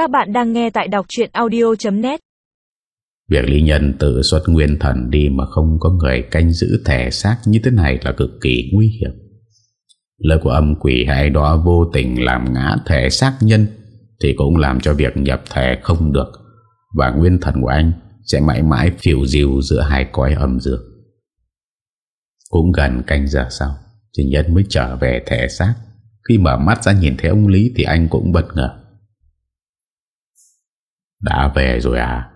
Các bạn đang nghe tại đọc chuyện audio.net Việc Lý Nhân tự xuất nguyên thần đi mà không có người canh giữ thẻ xác như thế này là cực kỳ nguy hiểm. Lời của âm quỷ hay đó vô tình làm ngã thẻ xác nhân thì cũng làm cho việc nhập thẻ không được và nguyên thần của anh sẽ mãi mãi phiêu diều giữa hai cõi âm dương. Cũng gần canh giờ sau, trình Nhân mới trở về thẻ xác. Khi mở mắt ra nhìn thấy ông Lý thì anh cũng bất ngờ. Đã về rồi à?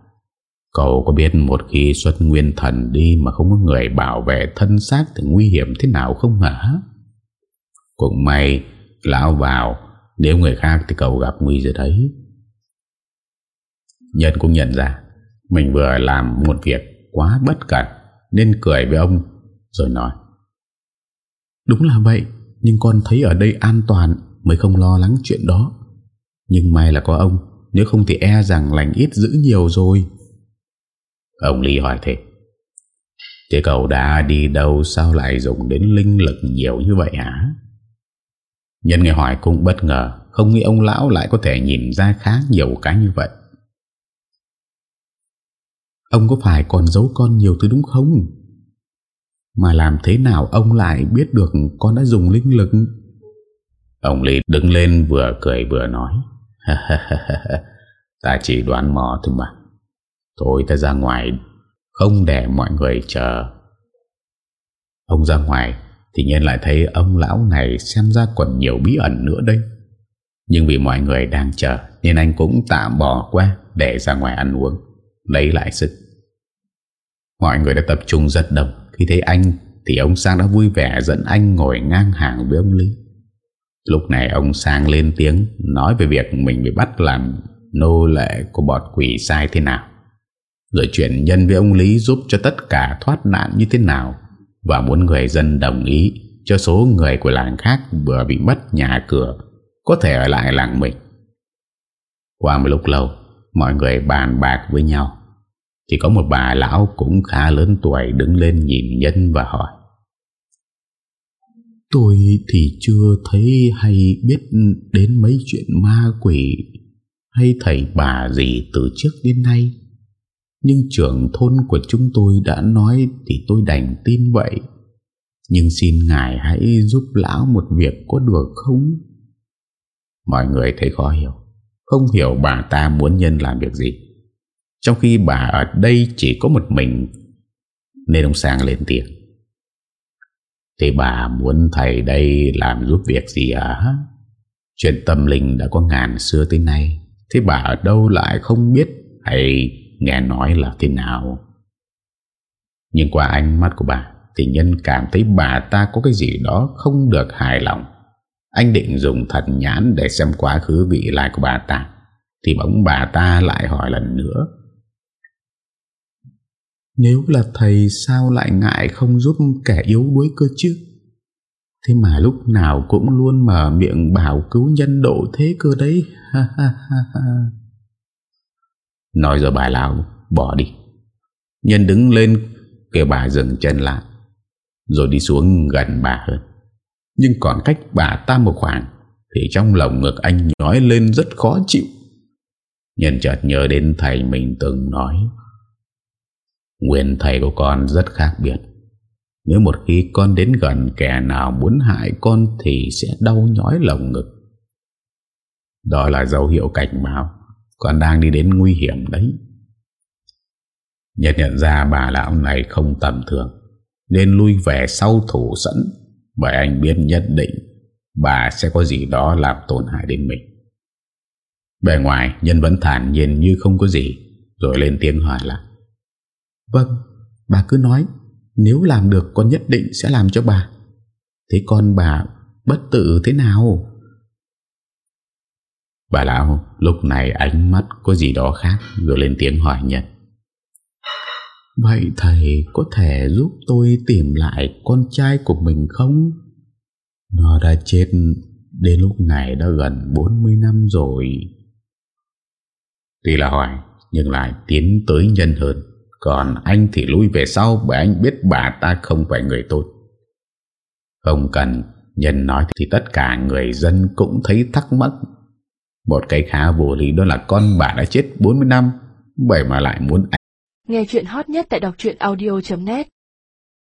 Cậu có biết một khi xuất nguyên thần đi mà không có người bảo vệ thân xác thì nguy hiểm thế nào không hả? Cũng may, lão vào, nếu người khác thì cậu gặp nguy rồi đấy. Nhân cũng nhận ra, mình vừa làm một việc quá bất cẩn nên cười với ông rồi nói. Đúng là vậy, nhưng con thấy ở đây an toàn mới không lo lắng chuyện đó. Nhưng may là có ông, nếu không thì e rằng lành ít giữ nhiều rồi. Ông Lý hỏi thế. Thế cậu đã đi đâu sao lại dùng đến linh lực nhiều như vậy hả? Nhân nghe hỏi cũng bất ngờ, không nghĩ ông lão lại có thể nhìn ra khá nhiều cái như vậy. Ông có phải còn giấu con nhiều thứ đúng không? Mà làm thế nào ông lại biết được con đã dùng linh lực? Ông Lý đứng lên vừa cười vừa nói. ta chỉ đoán mò thôi mà. Thôi ta ra ngoài, Không để mọi người chờ. Ông ra ngoài, Thì nhiên lại thấy ông lão này Xem ra còn nhiều bí ẩn nữa đây. Nhưng vì mọi người đang chờ, Nên anh cũng tạm bỏ qua Để ra ngoài ăn uống, Lấy lại sức. Mọi người đã tập trung rất đông. Khi thấy anh, thì ông Sang đã vui vẻ Dẫn anh ngồi ngang hàng với ông Lý. Lúc này ông Sang lên tiếng Nói về việc mình bị bắt làm Nô lệ của bọt quỷ sai thế nào rồi chuyển nhân với ông Lý giúp cho tất cả thoát nạn như thế nào và muốn người dân đồng ý cho số người của làng khác vừa bị mất nhà cửa có thể ở lại làng mình. Qua một lúc lâu, mọi người bàn bạc với nhau. Thì có một bà lão cũng khá lớn tuổi đứng lên nhìn nhân và hỏi. Tôi thì chưa thấy hay biết đến mấy chuyện ma quỷ hay thầy bà gì từ trước đến nay. Nhưng trưởng thôn của chúng tôi đã nói Thì tôi đành tin vậy Nhưng xin ngài hãy giúp lão một việc có được không? Mọi người thấy khó hiểu Không hiểu bà ta muốn nhân làm việc gì Trong khi bà ở đây chỉ có một mình, Nên ông Sang lên tiếng thì bà muốn thầy đây làm giúp việc gì à? Chuyện tâm linh đã có ngàn xưa tới nay Thế bà ở đâu lại không biết Hay nghe nói là thế nào? Nhưng qua ánh mắt của bà, Thì nhân cảm thấy bà ta có cái gì đó không được hài lòng. Anh định dùng thần nhãn để xem quá khứ vị lại của bà ta, Thì bỗng bà ta lại hỏi lần nữa. Nếu là thầy sao lại ngại không giúp kẻ yếu đuối cơ chứ? Thế mà lúc nào cũng luôn mở miệng bảo cứu nhân độ thế cơ đấy. Ha ha ha ha. Nói rồi bà lão bỏ đi. Nhân đứng lên, kêu bà dừng chân lại, Rồi đi xuống gần bà hơn. Nhưng còn cách bà ta một khoảng, Thì trong lòng ngực anh nhói lên rất khó chịu. Nhân chợt nhớ đến thầy mình từng nói Nguyên thầy của con rất khác biệt. Nếu một khi con đến gần, kẻ nào muốn hại con Thì sẽ đau nhói lòng ngực. Đó là dấu hiệu cảnh báo. Con đang đi đến nguy hiểm đấy. Nhật nhận ra bà lão này không tầm thường, Nên lui về sau thủ sẵn. Bởi anh biết nhất định Bà sẽ có gì đó làm tổn hại đến mình. Bề ngoài, Nhân vẫn thản nhiên như không có gì, Rồi lên tiếng hỏi lại. Vâng Bà cứ nói Nếu làm được con nhất định sẽ làm cho bà Thế con bà bất tử thế nào Bà lão lúc này ánh mắt có gì đó khác Rồi lên tiếng hỏi Nhật Vậy thầy có thể giúp tôi tìm lại con trai của mình không? Nó đã chết đến lúc này đã gần 40 năm rồi. Tuy là hỏi nhưng lại tiến tới nhân hơn. Còn anh thì lui về sau bởi anh biết bà ta không phải người tốt. Không cần, nhân nói thì tất cả người dân cũng thấy thắc mắc. Một cái khá vô lý đó là con bà đã chết 40 năm Vậy mà lại muốn Nghe chuyện hot nhất tại đọc audio.net